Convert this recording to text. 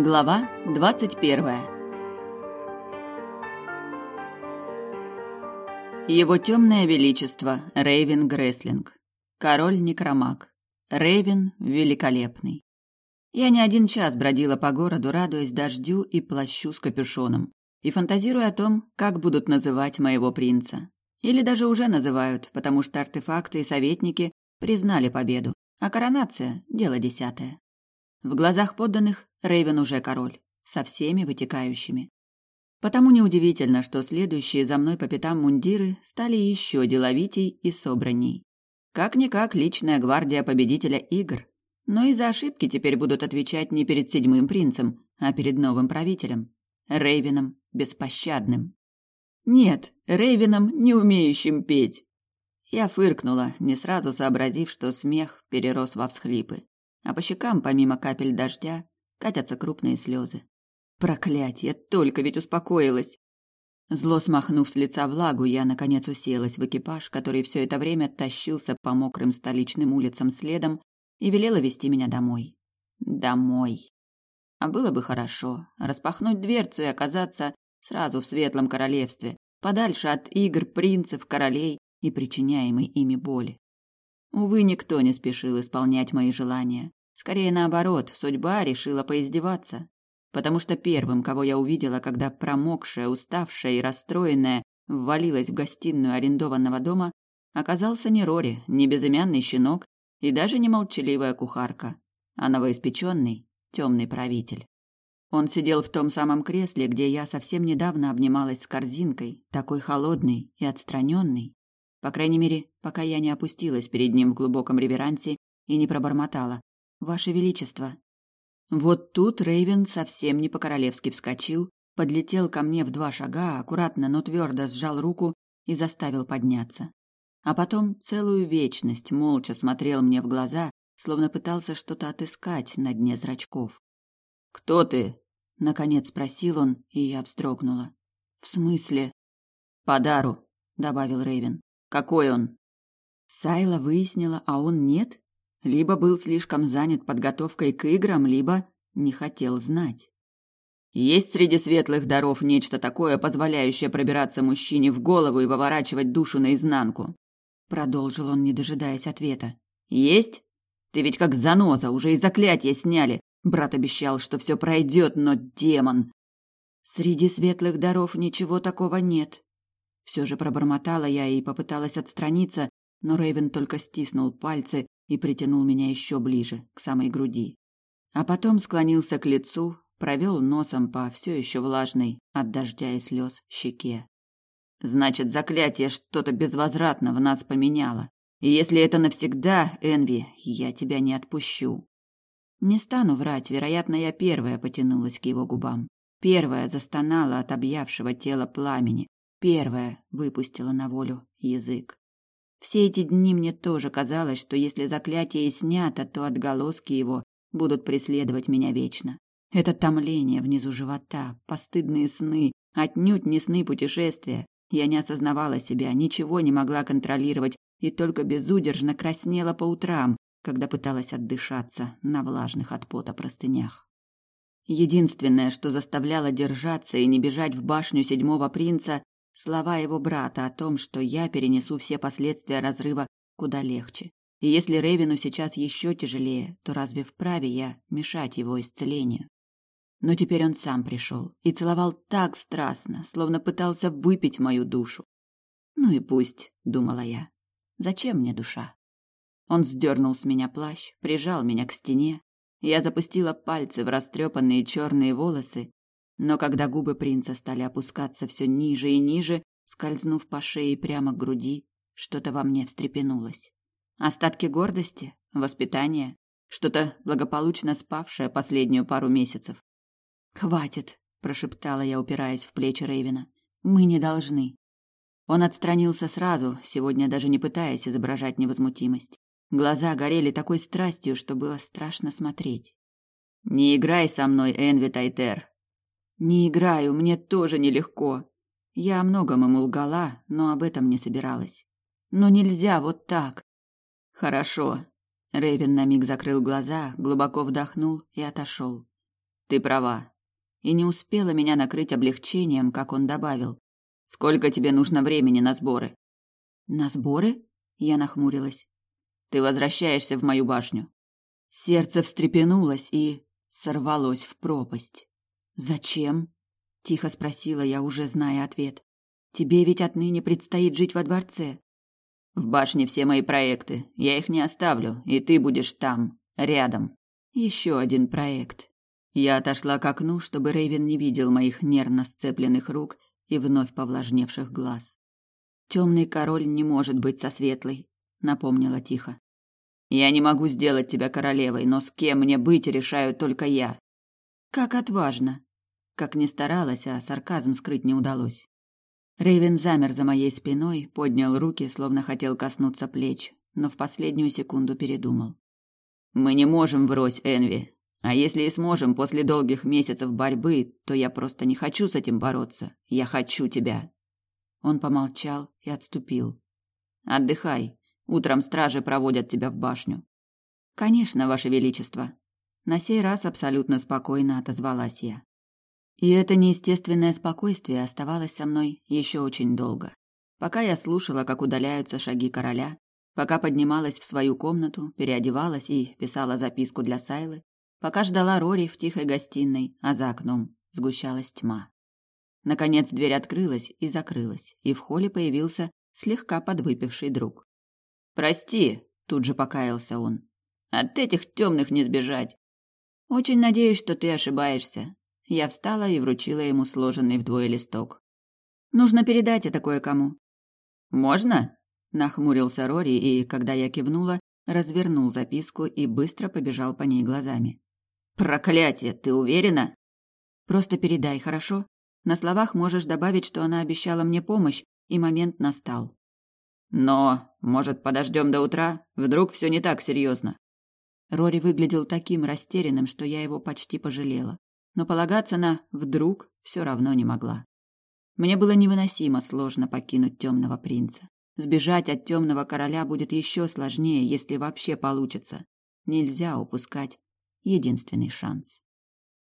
Глава двадцать первая. Его темное величество Рейвен Греслинг. Король Некромаг. Рейвен Великолепный. Я не один час бродила по городу, радуясь дождю и плащу с капюшоном, и фантазируя о том, как будут называть моего принца. Или даже уже называют, потому что артефакты и советники признали победу, а коронация – дело десятое. В глазах подданных Рейвен уже король, со всеми вытекающими. Потому неудивительно, что следующие за мной по пятам мундиры стали еще деловитей и собранней. Как-никак личная гвардия победителя игр. Но и за ошибки теперь будут отвечать не перед седьмым принцем, а перед новым правителем. Рейвеном беспощадным. Нет, Рейвеном, не умеющим петь. Я фыркнула, не сразу сообразив, что смех перерос во всхлипы а по щекам, помимо капель дождя, катятся крупные слезы. Проклятье, только ведь успокоилась. Зло смахнув с лица влагу, я, наконец, уселась в экипаж, который все это время тащился по мокрым столичным улицам следом и велела вести меня домой. Домой. А было бы хорошо распахнуть дверцу и оказаться сразу в светлом королевстве, подальше от игр принцев, королей и причиняемой ими боли. Увы, никто не спешил исполнять мои желания. Скорее наоборот, судьба решила поиздеваться. Потому что первым, кого я увидела, когда промокшая, уставшая и расстроенная ввалилась в гостиную арендованного дома, оказался не Рори, не безымянный щенок и даже не молчаливая кухарка, а новоиспеченный темный правитель. Он сидел в том самом кресле, где я совсем недавно обнималась с корзинкой, такой холодный и отстраненный, по крайней мере, пока я не опустилась перед ним в глубоком реверансе и не пробормотала. «Ваше Величество». Вот тут Рейвен совсем не по-королевски вскочил, подлетел ко мне в два шага, аккуратно, но твердо сжал руку и заставил подняться. А потом целую вечность молча смотрел мне в глаза, словно пытался что-то отыскать на дне зрачков. «Кто ты?» — наконец спросил он, и я вздрогнула. «В смысле?» «По дару», — добавил Рейвен. Какой он? Сайла выяснила, а он нет? Либо был слишком занят подготовкой к играм, либо не хотел знать. Есть среди светлых даров нечто такое, позволяющее пробираться мужчине в голову и выворачивать душу наизнанку? Продолжил он, не дожидаясь ответа. Есть? Ты ведь как заноза, уже и заклятие сняли. Брат обещал, что все пройдет, но демон. Среди светлых даров ничего такого нет, все же пробормотала я и попыталась отстраниться, но Рейвен только стиснул пальцы и притянул меня еще ближе, к самой груди. А потом склонился к лицу, провел носом по все еще влажной от дождя и слез щеке. Значит, заклятие что-то безвозвратно в нас поменяло. И если это навсегда, Энви, я тебя не отпущу. Не стану врать, вероятно, я первая потянулась к его губам. Первая застонала от объявшего тела пламени, Первая выпустила на волю язык. Все эти дни мне тоже казалось, что если заклятие и снято, то отголоски его будут преследовать меня вечно. Это томление внизу живота, постыдные сны, отнюдь не сны путешествия. Я не осознавала себя, ничего не могла контролировать и только безудержно краснела по утрам, когда пыталась отдышаться на влажных от пота простынях. Единственное, что заставляло держаться и не бежать в башню седьмого принца, Слова его брата о том, что я перенесу все последствия разрыва куда легче. И если Рейвину сейчас еще тяжелее, то разве вправе я мешать его исцелению? Но теперь он сам пришел и целовал так страстно, словно пытался выпить мою душу. Ну и пусть, думала я. Зачем мне душа? Он сдернул с меня плащ, прижал меня к стене. Я запустила пальцы в растрепанные черные волосы но когда губы принца стали опускаться все ниже и ниже, скользнув по шее прямо к груди, что-то во мне встрепенулось. Остатки гордости, воспитания, что-то благополучно спавшее последнюю пару месяцев. «Хватит», – прошептала я, упираясь в плечи Рейвена. «Мы не должны». Он отстранился сразу, сегодня даже не пытаясь изображать невозмутимость. Глаза горели такой страстью, что было страшно смотреть. «Не играй со мной, Энви Тайтер», не играю, мне тоже нелегко. Я о многом ему лгала, но об этом не собиралась. Но нельзя вот так. Хорошо. Рейвен на миг закрыл глаза, глубоко вдохнул и отошел. Ты права. И не успела меня накрыть облегчением, как он добавил. Сколько тебе нужно времени на сборы? На сборы? Я нахмурилась. Ты возвращаешься в мою башню. Сердце встрепенулось и сорвалось в пропасть. Зачем? тихо спросила я, уже зная ответ. Тебе ведь отныне предстоит жить во дворце. В башне все мои проекты. Я их не оставлю, и ты будешь там, рядом. Еще один проект. Я отошла к окну, чтобы Рейвен не видел моих нервно сцепленных рук и вновь повлажневших глаз. Темный король не может быть со светлой, напомнила тихо. Я не могу сделать тебя королевой, но с кем мне быть решаю только я. Как отважно. Как ни старалась, а сарказм скрыть не удалось. Рейвен замер за моей спиной, поднял руки, словно хотел коснуться плеч, но в последнюю секунду передумал. Мы не можем брось Энви. А если и сможем после долгих месяцев борьбы, то я просто не хочу с этим бороться. Я хочу тебя. Он помолчал и отступил. Отдыхай. Утром стражи проводят тебя в башню. Конечно, ваше величество. На сей раз абсолютно спокойно отозвалась я. И это неестественное спокойствие оставалось со мной еще очень долго. Пока я слушала, как удаляются шаги короля, пока поднималась в свою комнату, переодевалась и писала записку для Сайлы, пока ждала Рори в тихой гостиной, а за окном сгущалась тьма. Наконец дверь открылась и закрылась, и в холле появился слегка подвыпивший друг. «Прости», — тут же покаялся он, — «от этих темных не сбежать». «Очень надеюсь, что ты ошибаешься», я встала и вручила ему сложенный вдвое листок. Нужно передать это кое-кому. Можно? Нахмурился Рори и, когда я кивнула, развернул записку и быстро побежал по ней глазами. Проклятие, ты уверена? Просто передай, хорошо? На словах можешь добавить, что она обещала мне помощь, и момент настал. Но, может, подождем до утра? Вдруг все не так серьезно? Рори выглядел таким растерянным, что я его почти пожалела но полагаться на «вдруг» все равно не могла. Мне было невыносимо сложно покинуть темного принца. Сбежать от темного короля будет еще сложнее, если вообще получится. Нельзя упускать единственный шанс.